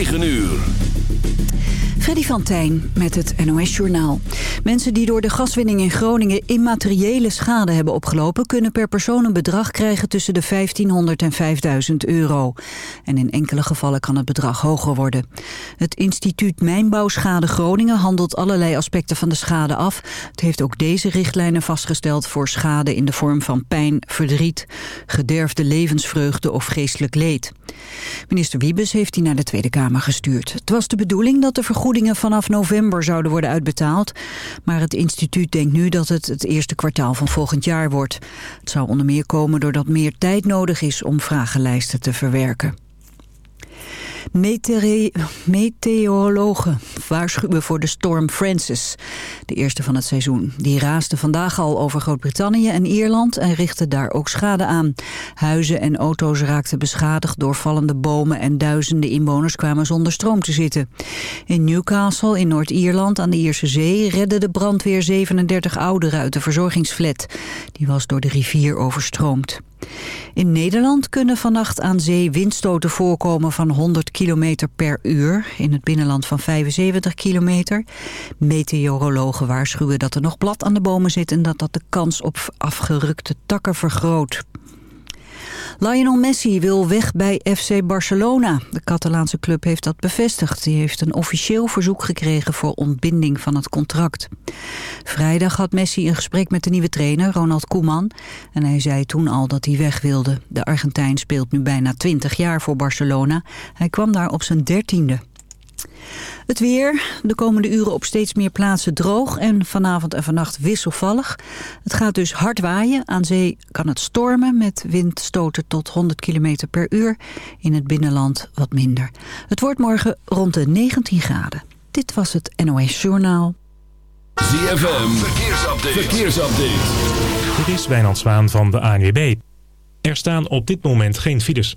9 uur. Freddy van Tijn met het NOS-journaal. Mensen die door de gaswinning in Groningen immateriële schade hebben opgelopen... kunnen per persoon een bedrag krijgen tussen de 1500 en 5000 euro. En in enkele gevallen kan het bedrag hoger worden. Het instituut Mijnbouwschade Groningen handelt allerlei aspecten van de schade af. Het heeft ook deze richtlijnen vastgesteld voor schade in de vorm van pijn, verdriet... gederfde levensvreugde of geestelijk leed. Minister Wiebes heeft die naar de Tweede Kamer gestuurd. Het was de bedoeling dat de vergoedingen vanaf november zouden worden uitbetaald. Maar het instituut denkt nu dat het het eerste kwartaal van volgend jaar wordt. Het zou onder meer komen doordat meer tijd nodig is om vragenlijsten te verwerken. Meteorologen waarschuwen voor de storm Francis, de eerste van het seizoen. Die raasde vandaag al over Groot-Brittannië en Ierland en richtte daar ook schade aan. Huizen en auto's raakten beschadigd door vallende bomen en duizenden inwoners kwamen zonder stroom te zitten. In Newcastle in Noord-Ierland aan de Ierse Zee redde de brandweer 37 ouderen uit de verzorgingsflat. Die was door de rivier overstroomd. In Nederland kunnen vannacht aan zee windstoten voorkomen van 100 km per uur. In het binnenland van 75 kilometer. Meteorologen waarschuwen dat er nog blad aan de bomen zit... en dat dat de kans op afgerukte takken vergroot. Lionel Messi wil weg bij FC Barcelona. De Catalaanse club heeft dat bevestigd. Die heeft een officieel verzoek gekregen voor ontbinding van het contract. Vrijdag had Messi een gesprek met de nieuwe trainer, Ronald Koeman. En hij zei toen al dat hij weg wilde. De Argentijn speelt nu bijna 20 jaar voor Barcelona. Hij kwam daar op zijn dertiende. Het weer, de komende uren op steeds meer plaatsen droog en vanavond en vannacht wisselvallig. Het gaat dus hard waaien. Aan zee kan het stormen met windstoten tot 100 km per uur. In het binnenland wat minder. Het wordt morgen rond de 19 graden. Dit was het NOS Journaal. ZFM, verkeersupdate. verkeersupdate. Dit is Wijnand Zwaan van de ANWB. Er staan op dit moment geen files.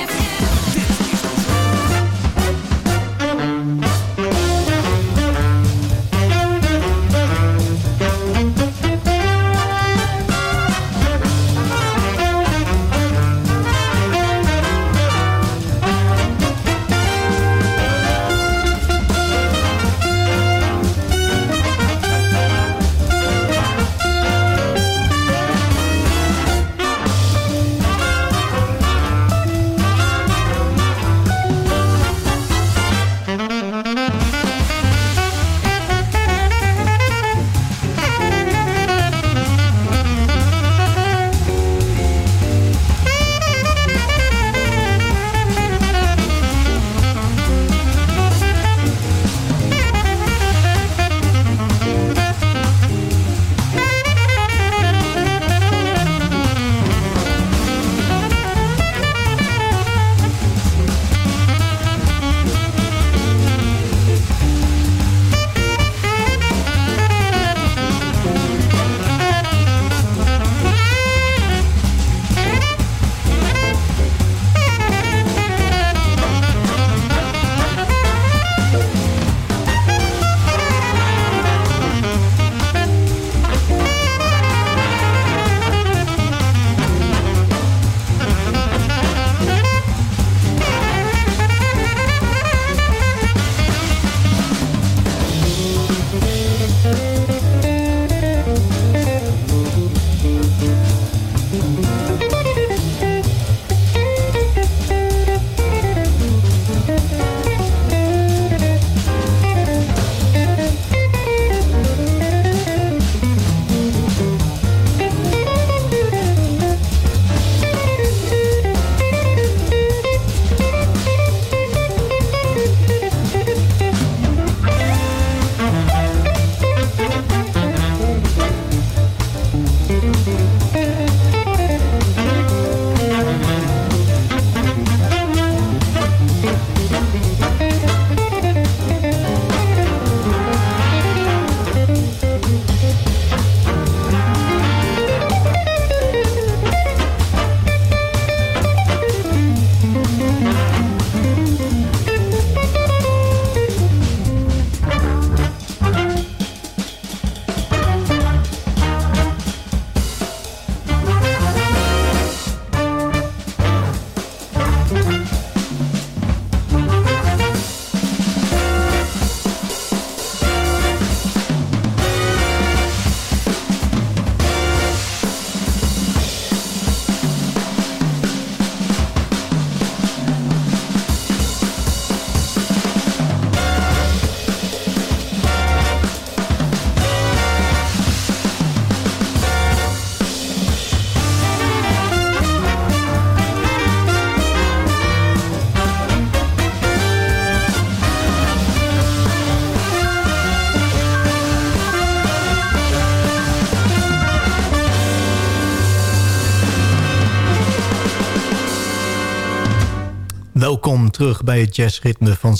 Welkom terug bij het jazzritme van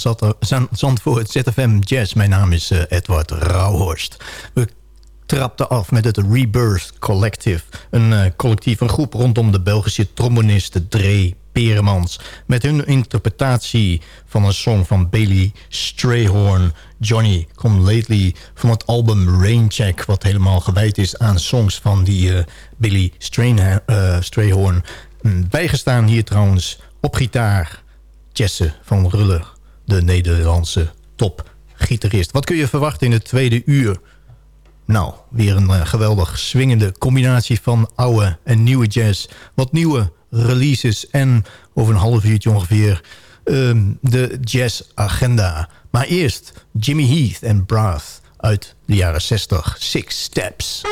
Zandvoort ZFM Jazz. Mijn naam is uh, Edward Rauhorst. We trapten af met het Rebirth Collective. Een uh, collectief, een groep rondom de Belgische trombonist Dre Peremans. Met hun interpretatie van een song van Bailey Strayhorn... Johnny Come Lately van het album Raincheck... wat helemaal gewijd is aan songs van die uh, Billy Strayhorn. Bijgestaan hier trouwens op gitaar Jesse van Ruller, de Nederlandse topgitarist. Wat kun je verwachten in het tweede uur? Nou, weer een uh, geweldig swingende combinatie van oude en nieuwe jazz. Wat nieuwe releases en over een half uurtje ongeveer um, de jazzagenda. Maar eerst Jimmy Heath en Brath uit de jaren 60, Six Steps.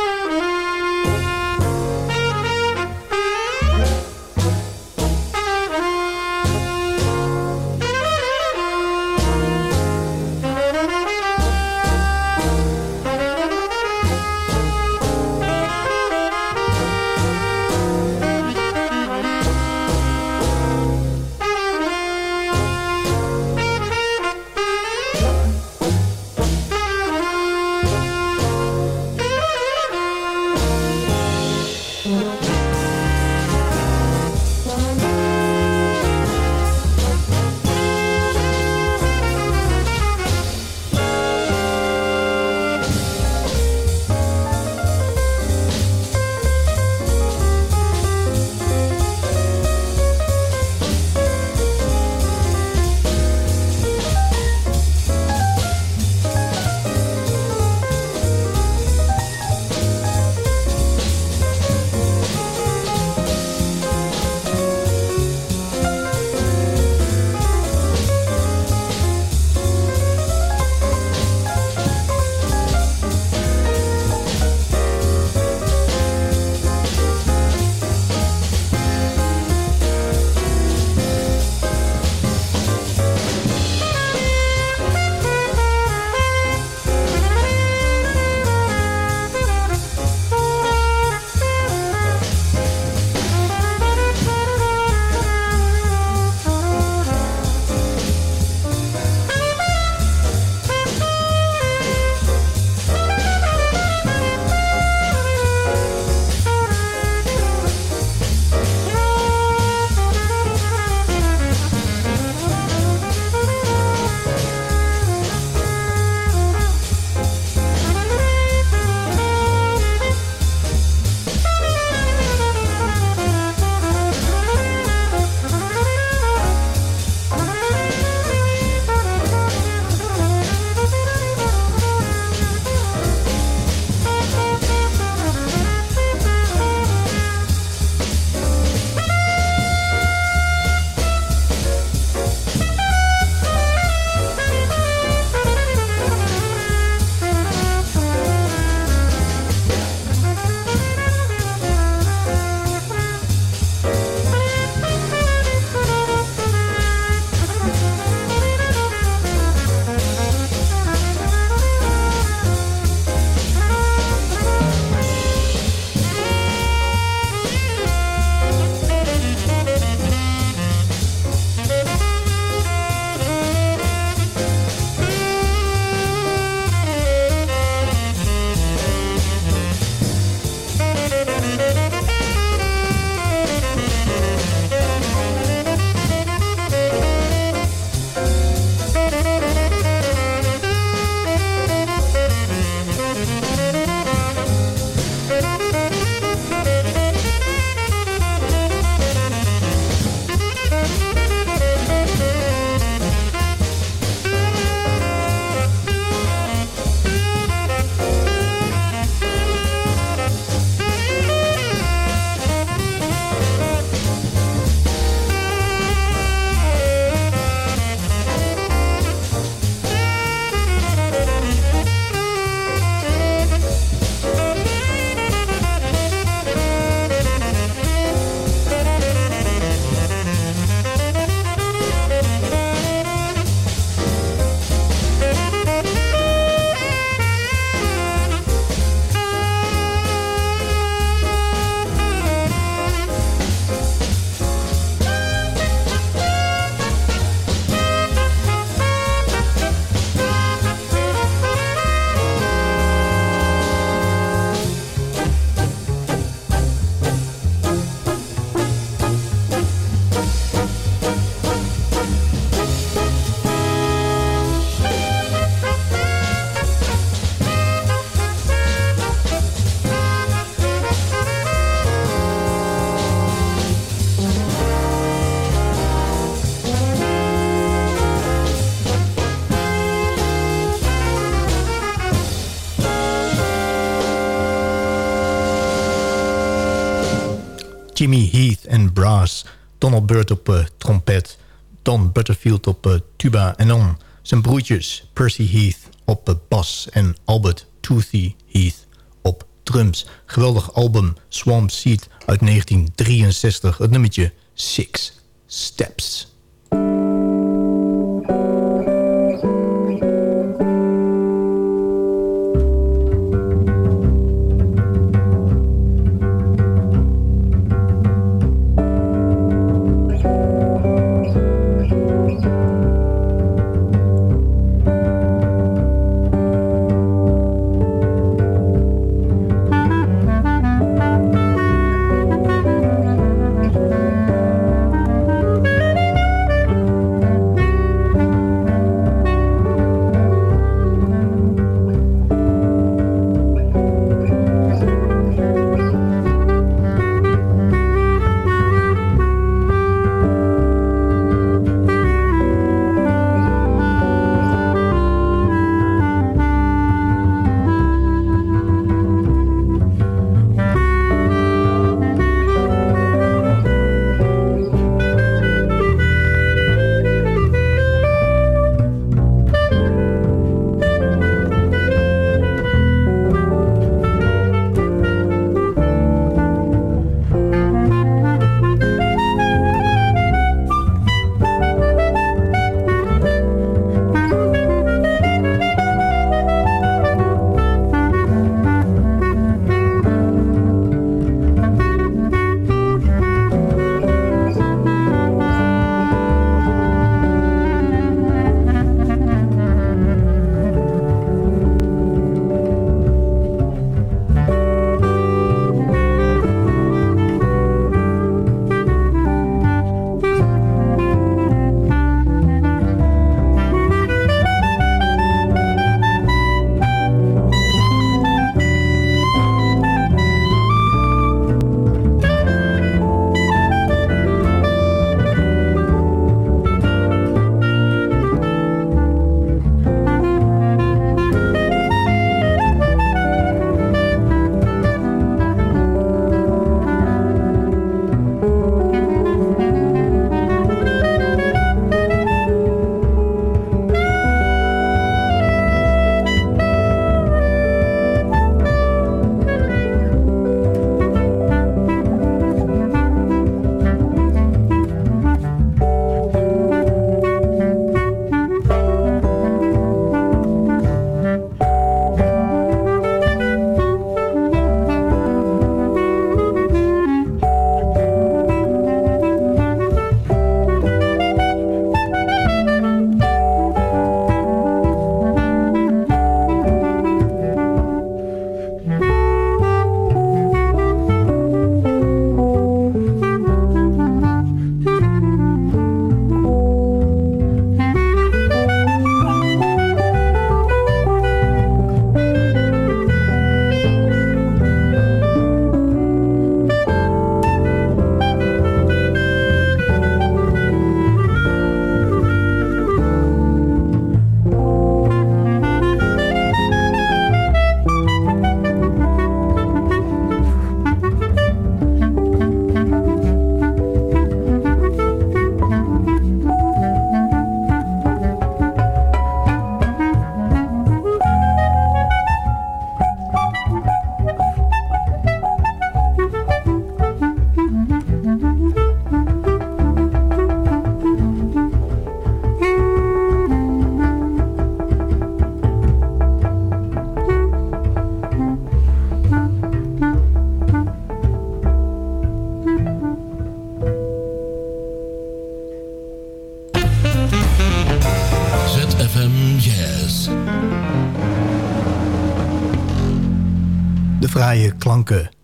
Donald op trompet. Don Butterfield op tuba. En dan zijn broertjes Percy Heath op bas en Albert Toothy Heath op drums. Geweldig album Swamp Seed uit 1963. Het nummertje Six Steps.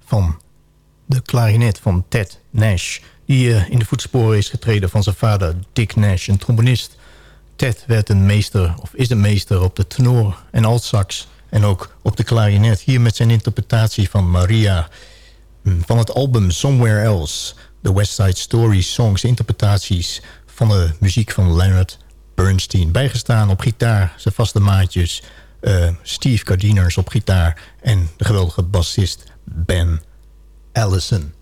Van de klarinet van Ted Nash... die uh, in de voetsporen is getreden van zijn vader Dick Nash, een trombonist. Ted werd een meester, of is een meester op de tenor en altsax... en ook op de klarinet. Hier met zijn interpretatie van Maria... Mm, van het album Somewhere Else... de West Side Story songs, interpretaties... van de muziek van Leonard Bernstein. Bijgestaan op gitaar, zijn vaste maatjes... Uh, Steve Cardiners op gitaar en de geweldige bassist Ben Allison.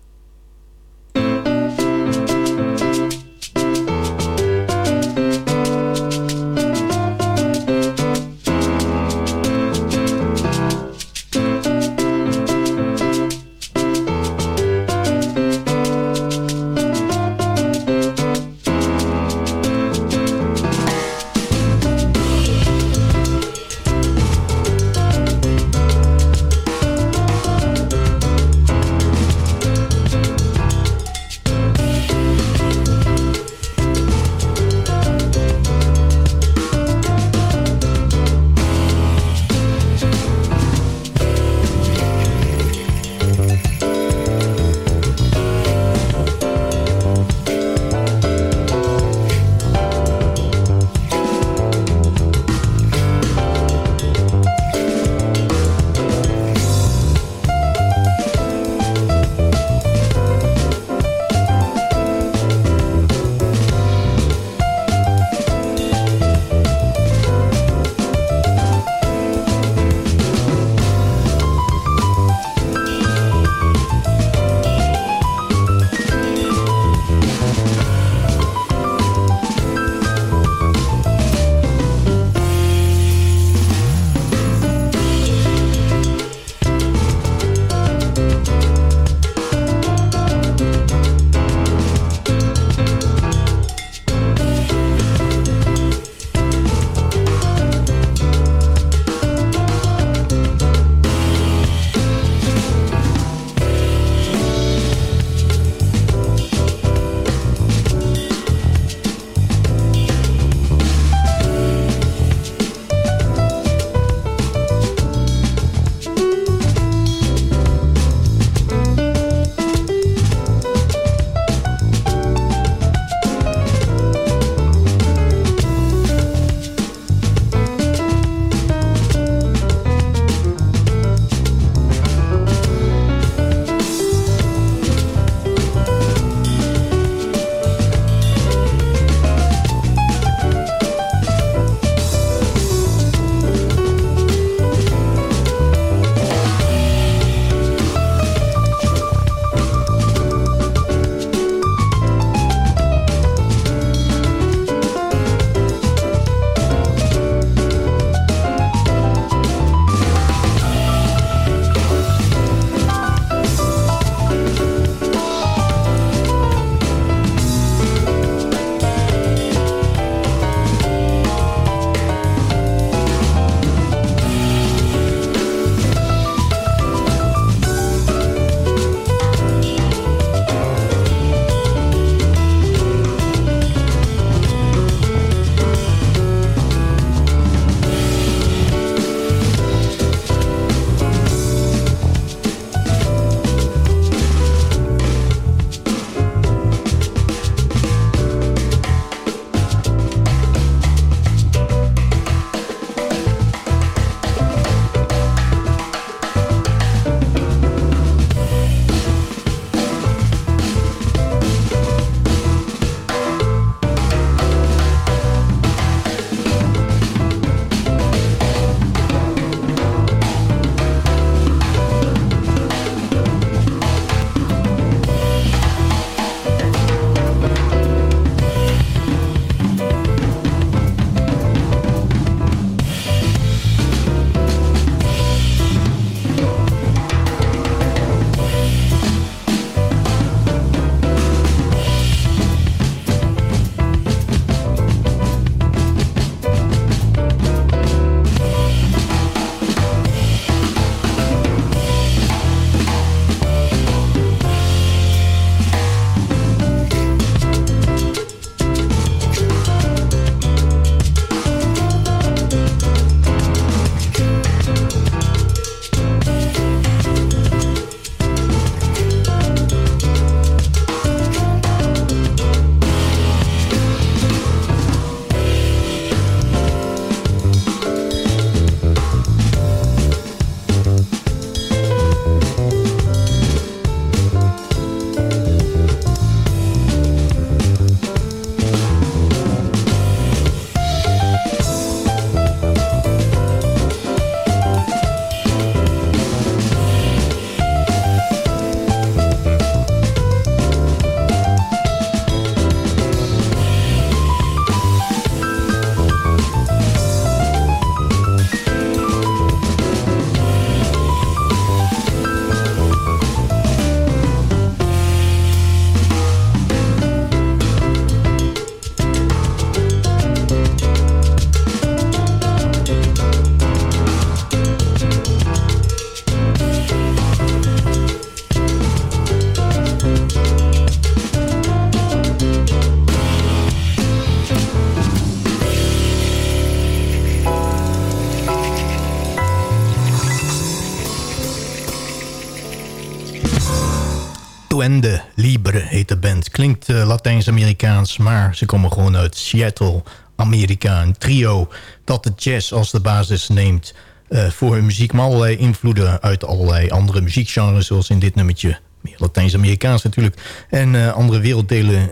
Latijns-Amerikaans, maar ze komen gewoon uit Seattle, Amerika. Een trio dat de jazz als de basis neemt uh, voor hun muziek... maar allerlei invloeden uit allerlei andere muziekgenres... zoals in dit nummertje, meer Latijns-Amerikaans natuurlijk... en uh, andere werelddelen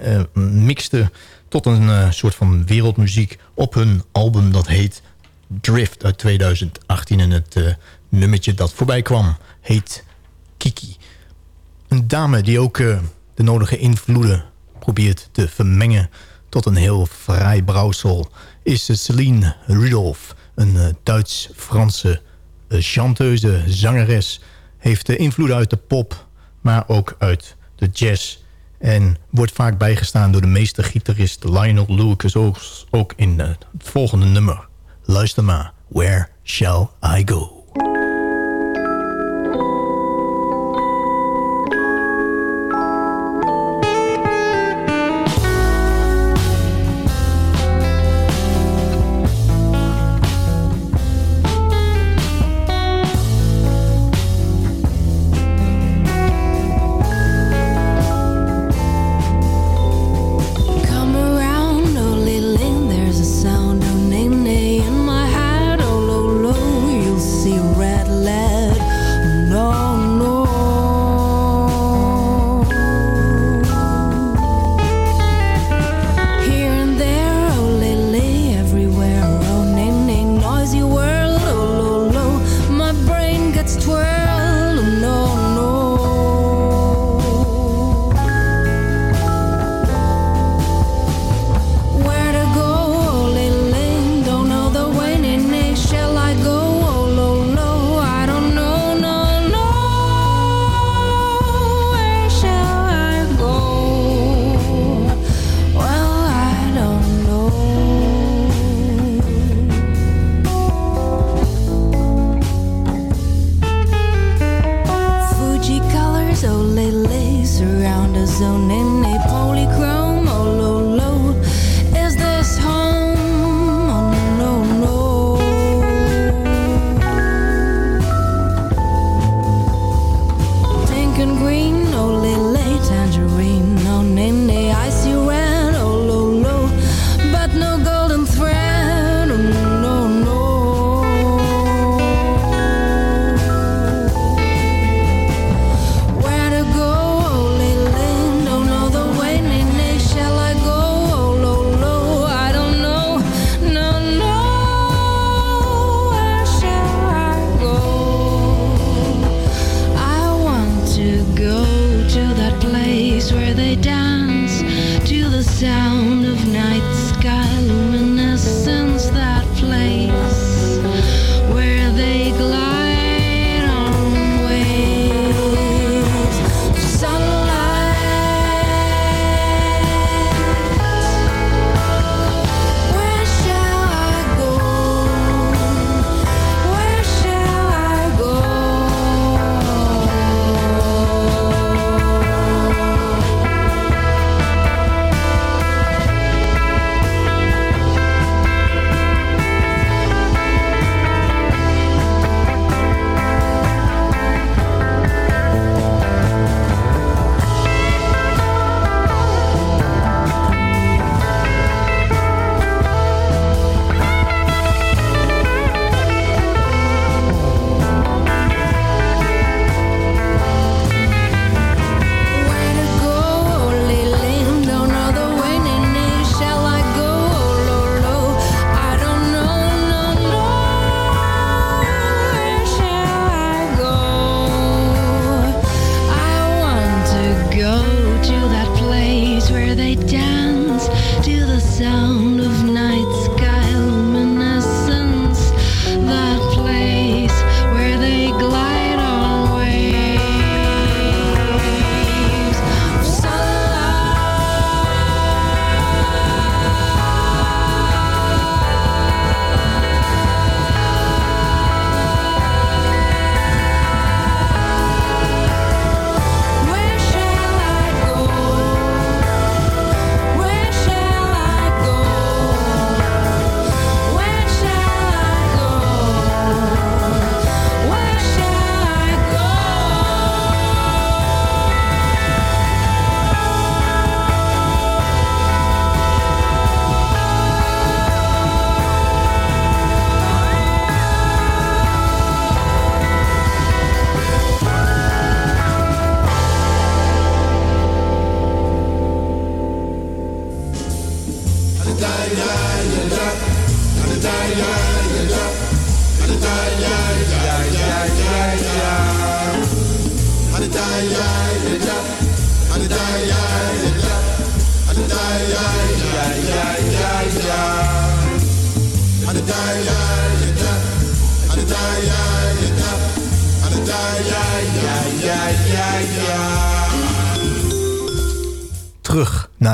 mixten tot een soort van wereldmuziek... op hun album dat heet Drift uit 2018. En het nummertje dat voorbij kwam heet Kiki. Een dame die ook uh, de nodige invloeden probeert te vermengen... tot een heel fraai brouwsel... is Celine Rudolph, een uh, Duits-Franse uh, chanteuse, zangeres... heeft invloeden uit de pop, maar ook uit de jazz... en wordt vaak bijgestaan door de meestergitarist Lionel Lucas... ook in het volgende nummer. Luister maar, Where Shall I Go?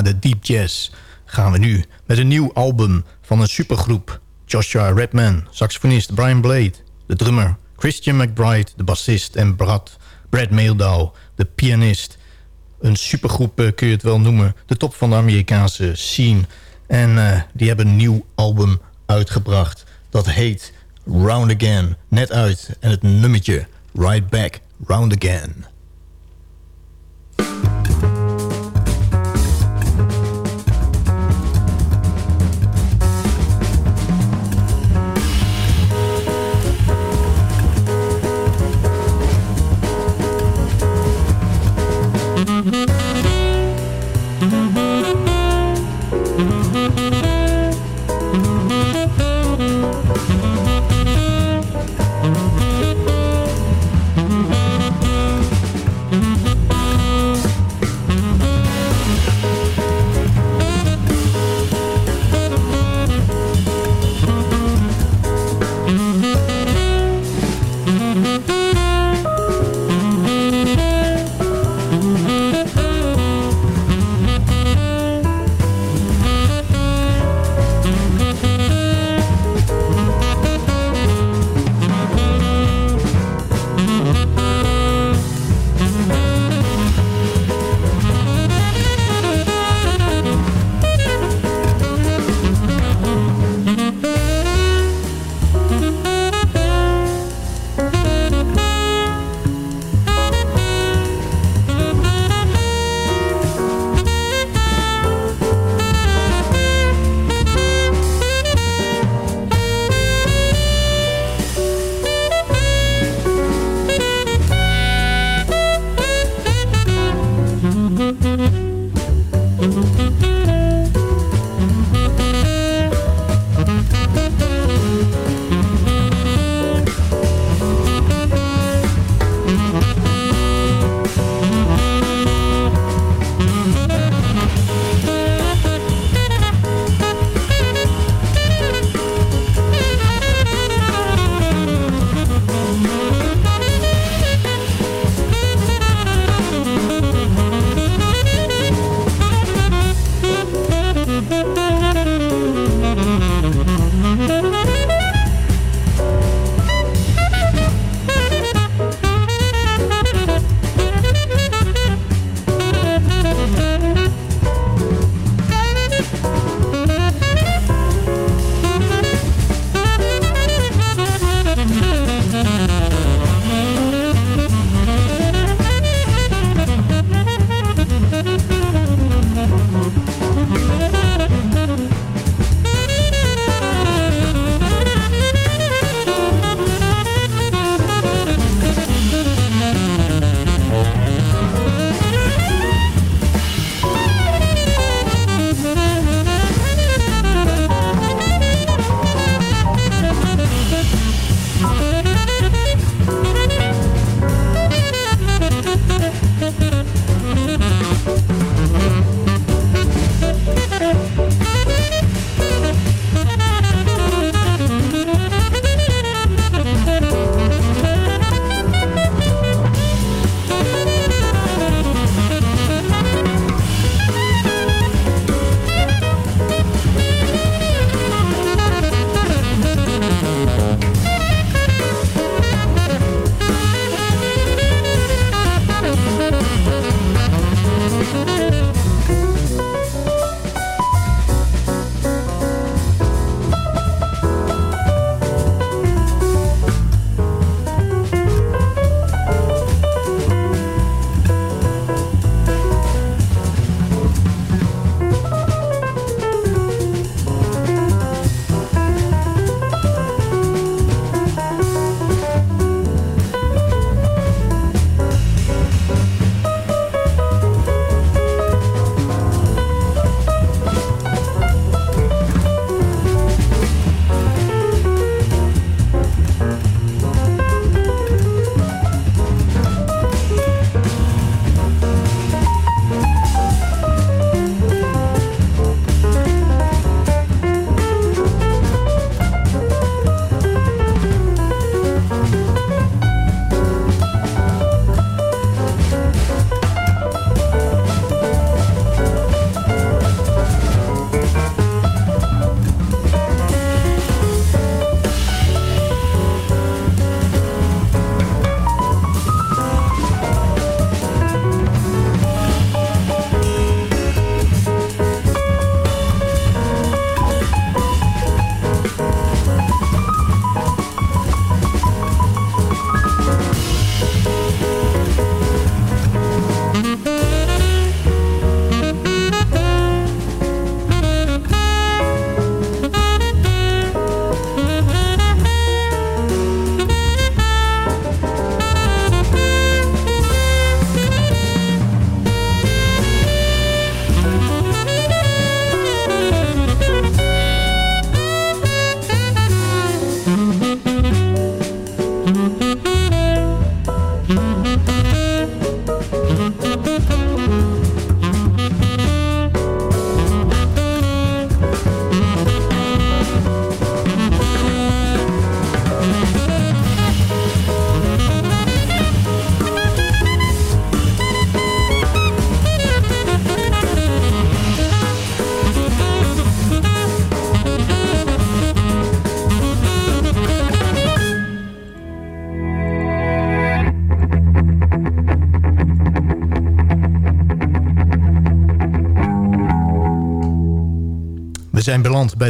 De deep jazz gaan we nu met een nieuw album van een supergroep. Joshua Redman, saxofonist Brian Blade, de drummer Christian McBride, de bassist en Brad, Brad Meeldow, de pianist. Een supergroep eh, kun je het wel noemen, de top van de Amerikaanse scene. En uh, die hebben een nieuw album uitgebracht. Dat heet Round Again, net uit. En het nummertje Right Back, Round Again.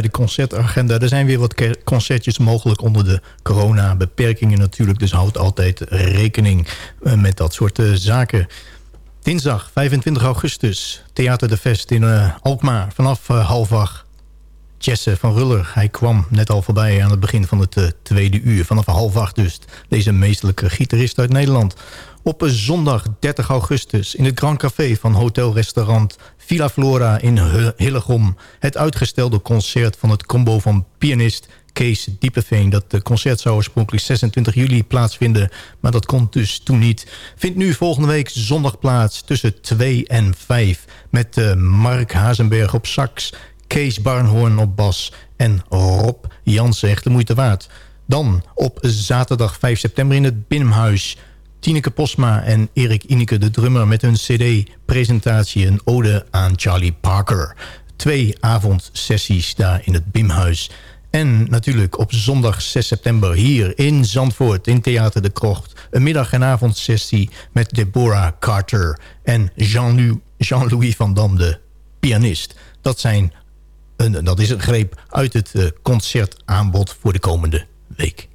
De concertagenda. Er zijn weer wat concertjes mogelijk onder de corona-beperkingen natuurlijk. Dus houd altijd rekening eh, met dat soort eh, zaken. Dinsdag 25 augustus, Theater de Vest in uh, Alkmaar. Vanaf half acht. Jesse van Ruller, hij kwam net al voorbij aan het begin van het tweede uur. Vanaf half acht dus, deze meestelijke gitarist uit Nederland. Op zondag 30 augustus in het Grand Café van Hotel Restaurant Villa Flora in Hillegom. Het uitgestelde concert van het combo van pianist Kees Diepeveen. Dat concert zou oorspronkelijk 26 juli plaatsvinden, maar dat komt dus toen niet. Vindt nu volgende week zondag plaats tussen 2 en 5... met uh, Mark Hazenberg op sax, Kees Barnhoorn op bas en Rob Jansen. Echt de moeite waard. Dan op zaterdag 5 september in het Binnenhuis... Tineke Posma en Erik Ineke de drummer met hun cd-presentatie... een ode aan Charlie Parker. Twee avondsessies daar in het Bimhuis. En natuurlijk op zondag 6 september hier in Zandvoort in Theater de Krocht... een middag- en avondsessie met Deborah Carter en Jean-Louis Jean van Dam, de pianist. Dat, zijn dat is een greep uit het eh, concertaanbod voor de komende week.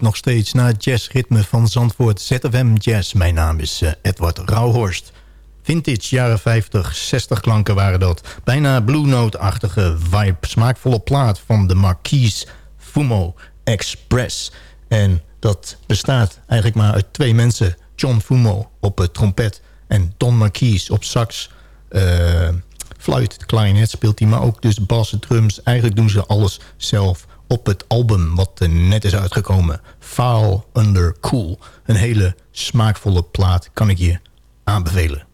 Nog steeds naar het jazzritme van Zandvoort ZFM Jazz. Mijn naam is uh, Edward Rauhorst. Vintage, jaren 50, 60 klanken waren dat. Bijna Blue Note-achtige vibe. Smaakvolle plaat van de Marquise Fumo Express. En dat bestaat eigenlijk maar uit twee mensen. John Fumo op uh, trompet en Don Marquise op sax. Uh, fluit, klarinet speelt hij, maar ook dus bas, drums. Eigenlijk doen ze alles zelf op het album wat net is uitgekomen. Foul Under Cool. Een hele smaakvolle plaat kan ik je aanbevelen.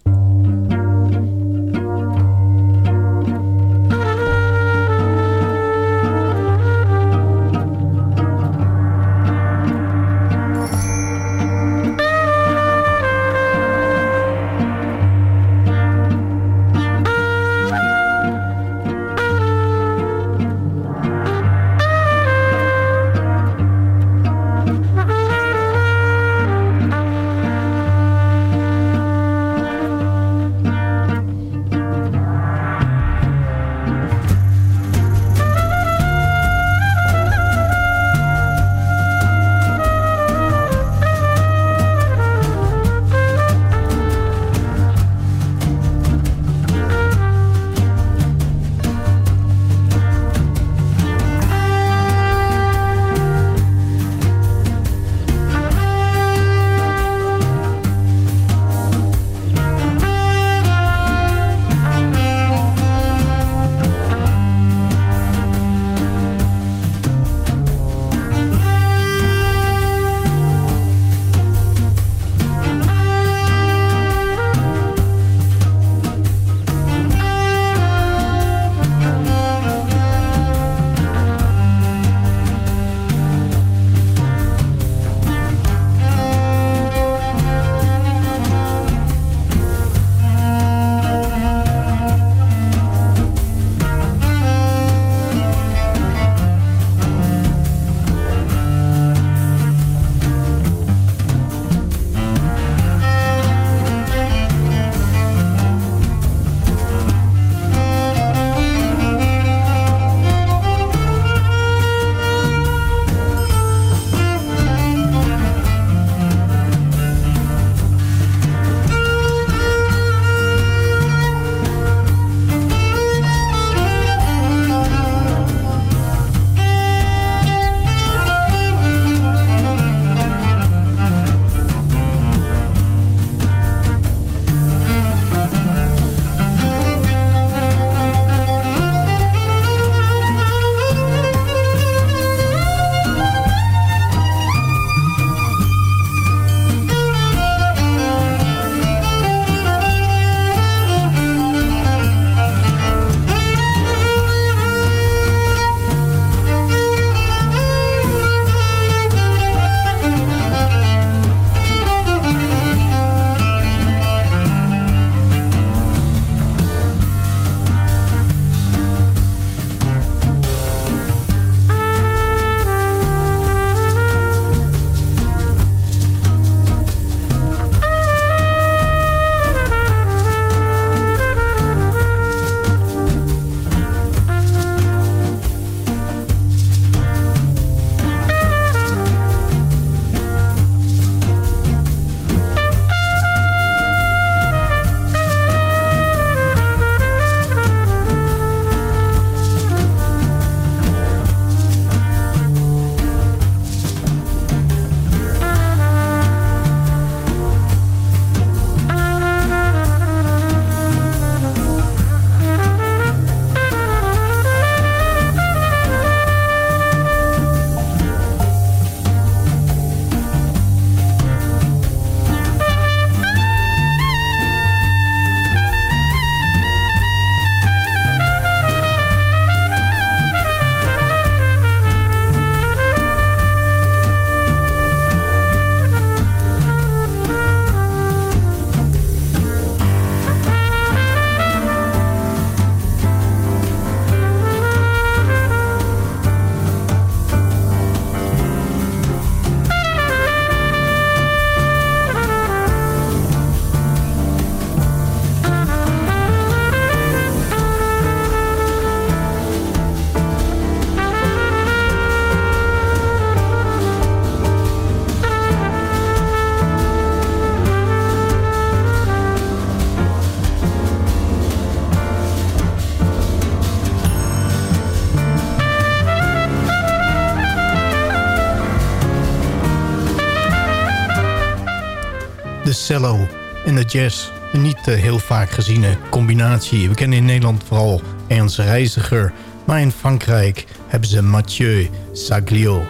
Cello en de jazz. Een niet uh, heel vaak geziene combinatie. We kennen in Nederland vooral Ernst Reiziger. Maar in Frankrijk hebben ze Mathieu Saglio,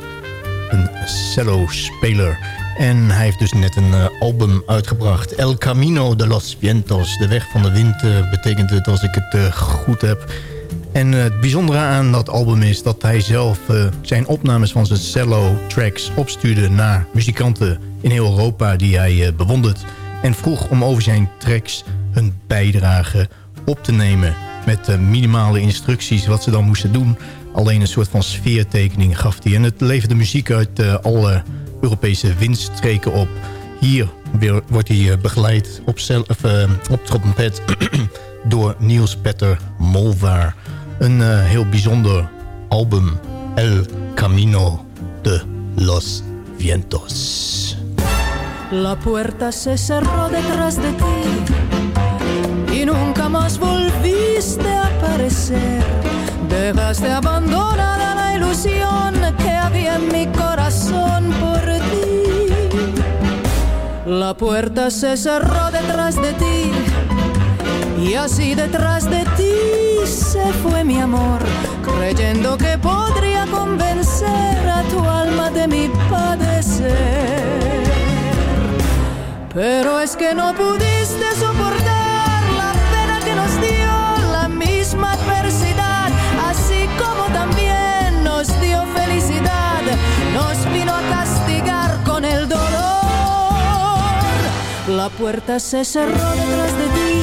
een cello-speler. En hij heeft dus net een uh, album uitgebracht. El Camino de los Vientos. De weg van de wind uh, betekent het als ik het goed heb. En het bijzondere aan dat album is dat hij zelf zijn opnames van zijn cello-tracks opstuurde naar muzikanten in heel Europa die hij bewondert en vroeg om over zijn tracks hun bijdrage op te nemen... met uh, minimale instructies wat ze dan moesten doen. Alleen een soort van sfeertekening gaf hij. En het leverde muziek uit uh, alle Europese windstreken op. Hier wordt hij begeleid op, of, op trompet door Niels Petter Molvaar. Een heel bijzonder album, El Camino de los Vientos. La puerta se cerró detrás de ti y nunca más volviste a aparecer. Dejaste abandonada la ilusión que había en mi corazón por ti. La puerta se cerró detrás de ti y así detrás de ti se fue mi amor, creyendo que podría convencer a tu alma de mi padecer. Pero es que no pudiste soportar la pena que nos dio la misma adversidad, así como también nos dio felicidad, nos vino a castigar con el dolor. La puerta se cerró detrás de ti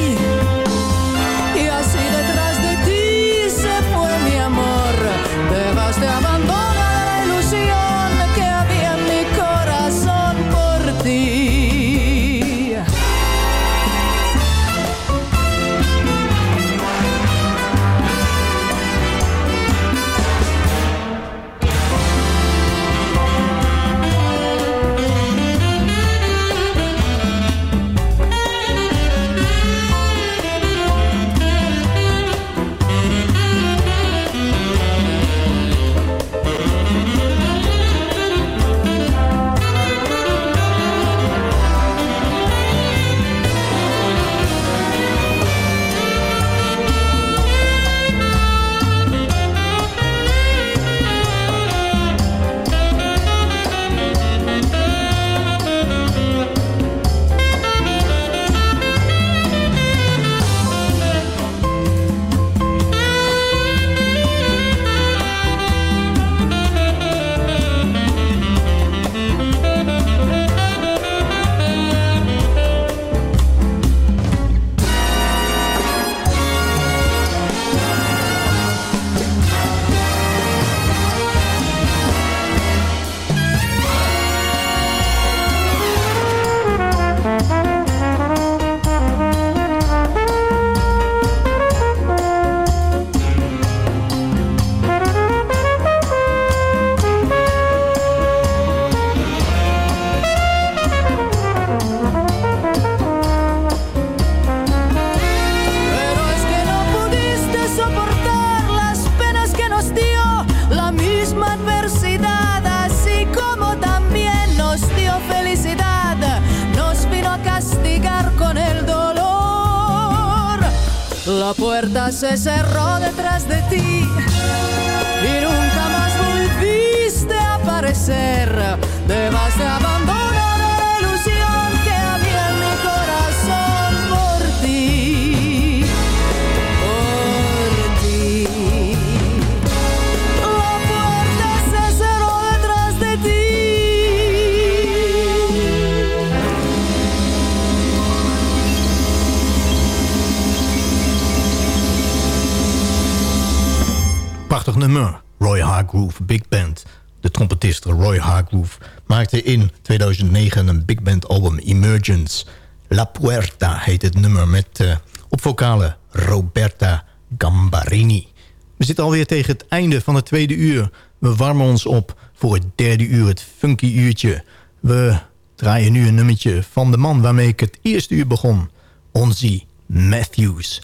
in 2009 een big band album Emergence. La Puerta heet het nummer met uh, op vocale Roberta Gambarini. We zitten alweer tegen het einde van het tweede uur. We warmen ons op voor het derde uur, het funky uurtje. We draaien nu een nummertje van de man waarmee ik het eerste uur begon. Onzi Matthews,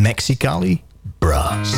Mexicali Brass.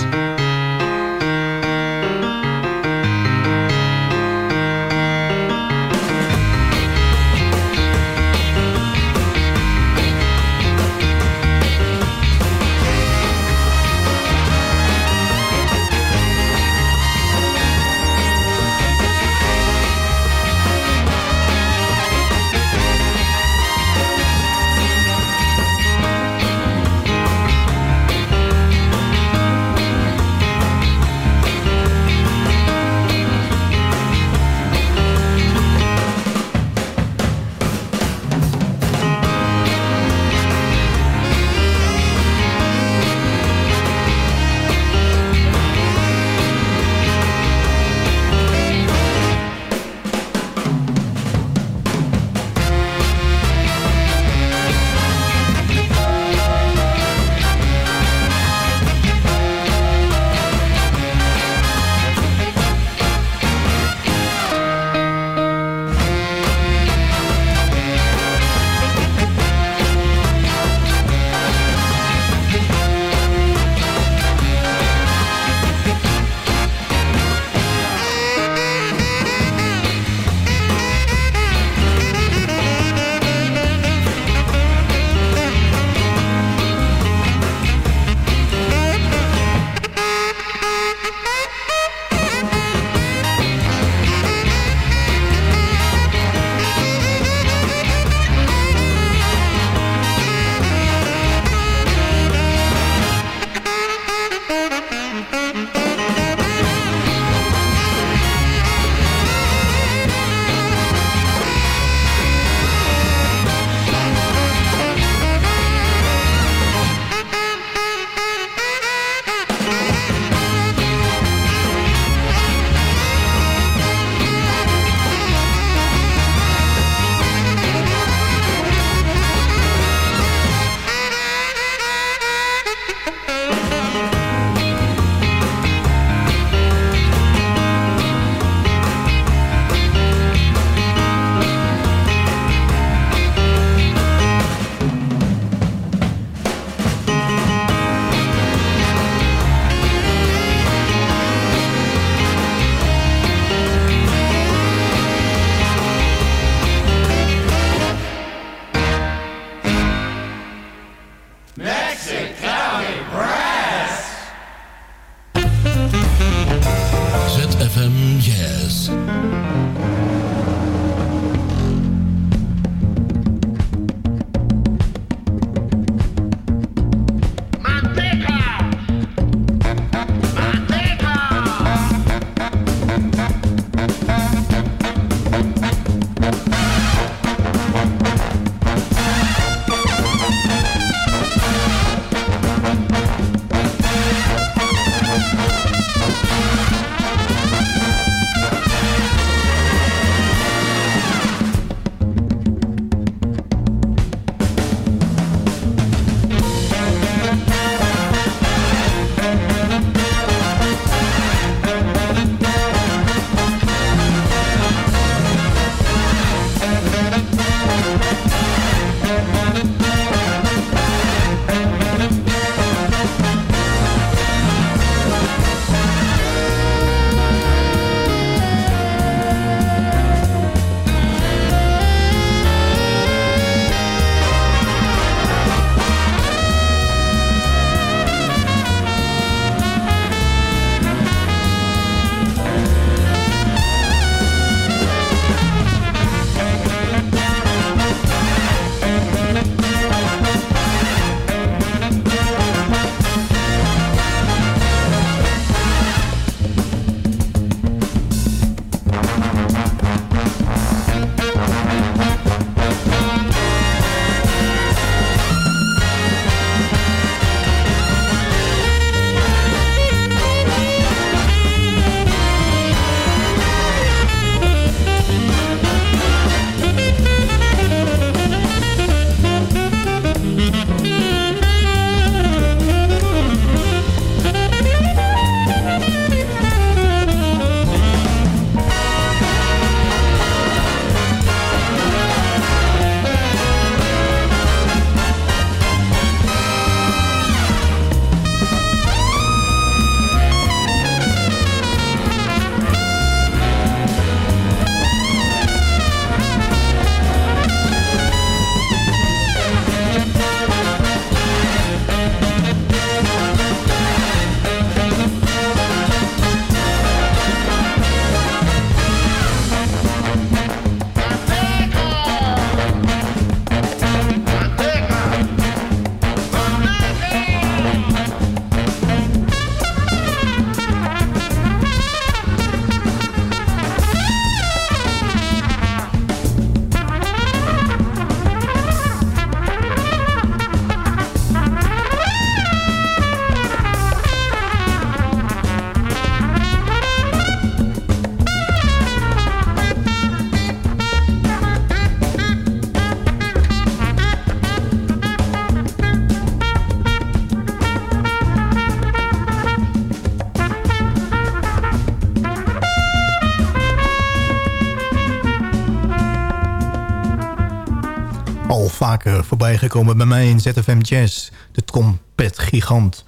Gekomen bij mij in ZFM Jazz. De trompetgigant.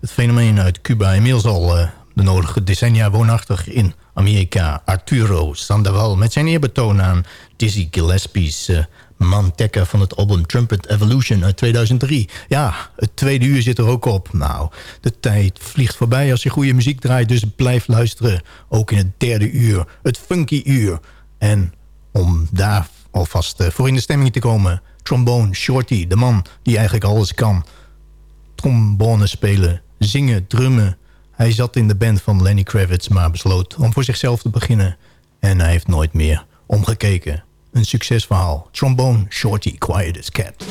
Het fenomeen uit Cuba. Inmiddels al uh, de nodige decennia woonachtig in Amerika. Arturo Sandoval met zijn eerbetoon aan Dizzy Gillespie's... Uh, Manteca van het album Trumpet Evolution uit 2003. Ja, het tweede uur zit er ook op. Nou, de tijd vliegt voorbij als je goede muziek draait... dus blijf luisteren, ook in het derde uur, het funky uur. En om daar alvast voor in de stemming te komen... trombone Shorty, de man die eigenlijk alles kan. Trombone spelen, zingen, drummen. Hij zat in de band van Lenny Kravitz, maar besloot om voor zichzelf te beginnen. En hij heeft nooit meer omgekeken. Een succesverhaal. Trombone Shorty, quiet as kept.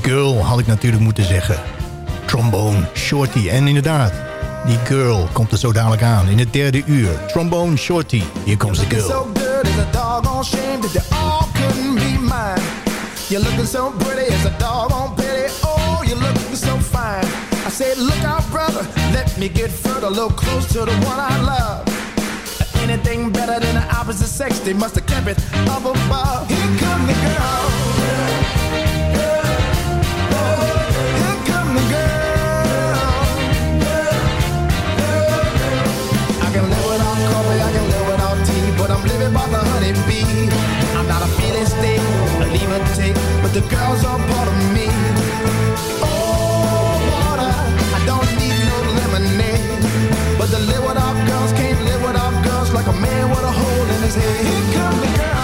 The girl, had ik natuurlijk moeten zeggen. Trombone Shorty. En inderdaad, die girl komt er zo dadelijk aan in het derde uur. Trombone Shorty, here comes the girl. You're looking so pretty as a doggone pity. Oh, you're looking so fine. I said, look out, brother, let me get further, a little close to the one I love. Anything better than the opposite sex, they must have kept it up above. Here come the girl. The girls are part of me. Oh, water, I don't need no lemonade. But the live without girls can't live without girls like a man with a hole in his head. Here come the girl.